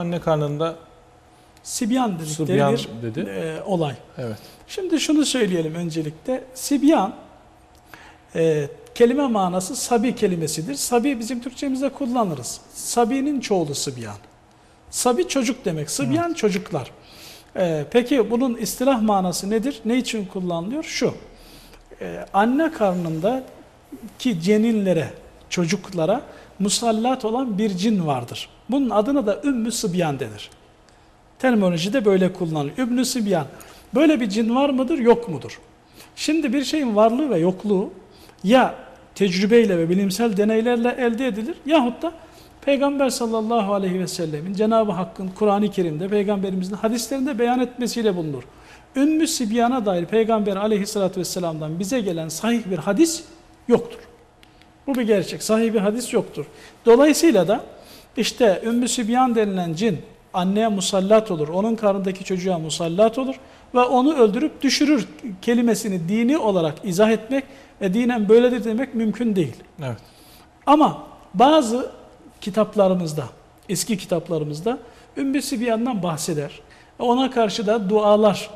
Anne karnında Sibyan dedikleri bir dedi. e, olay. Evet. Şimdi şunu söyleyelim öncelikle. Sibyan e, kelime manası sabi kelimesidir. Sabi bizim Türkçemizde kullanırız. Sabi'nin çoğulu Sibyan. Sabi çocuk demek. Sibyan çocuklar. E, peki bunun istilah manası nedir? Ne için kullanılıyor? Şu. e, anne karnında ki ceninlere, çocuklara musallat olan bir cin vardır. Bunun adına da Ümmü Sibyan denir. Terminolojide böyle kullanılıyor. Ümmü Sibyan. Böyle bir cin var mıdır, yok mudur? Şimdi bir şeyin varlığı ve yokluğu ya tecrübeyle ve bilimsel deneylerle elde edilir yahut da Peygamber sallallahu aleyhi ve sellemin Cenab-ı Hakk'ın Kur'an-ı Kerim'de Peygamberimizin hadislerinde beyan etmesiyle bulunur. Ümmü Sibyan'a dair Peygamber aleyhissalatü vesselam'dan bize gelen sahih bir hadis yoktur. Bu bir gerçek. Sahih bir hadis yoktur. Dolayısıyla da işte Ümmü Sibyan denilen cin anneye musallat olur. Onun karnındaki çocuğa musallat olur ve onu öldürüp düşürür kelimesini dini olarak izah etmek ve dinen böyledir demek mümkün değil. Evet. Ama bazı kitaplarımızda, eski kitaplarımızda Ümmü Sibyan'dan bahseder. Ona karşı da dualar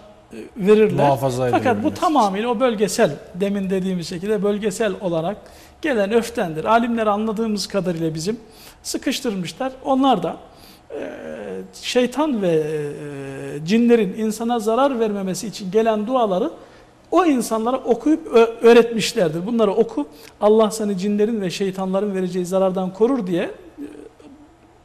verirler. Muhafaza Fakat bu tamamıyla o bölgesel, demin dediğimiz şekilde bölgesel olarak gelen öftendir. Alimler anladığımız kadarıyla bizim sıkıştırmışlar. Onlar da e, şeytan ve e, cinlerin insana zarar vermemesi için gelen duaları o insanlara okuyup öğretmişlerdir. Bunları oku, Allah seni cinlerin ve şeytanların vereceği zarardan korur diye e,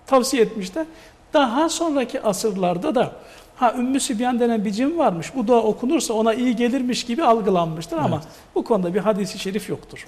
tavsiye etmişler. Daha sonraki asırlarda da ha Ümmü Sübyan denen bir cin varmış. Bu dua okunursa ona iyi gelirmiş gibi algılanmıştır ama bu konuda bir hadisi şerif yoktur.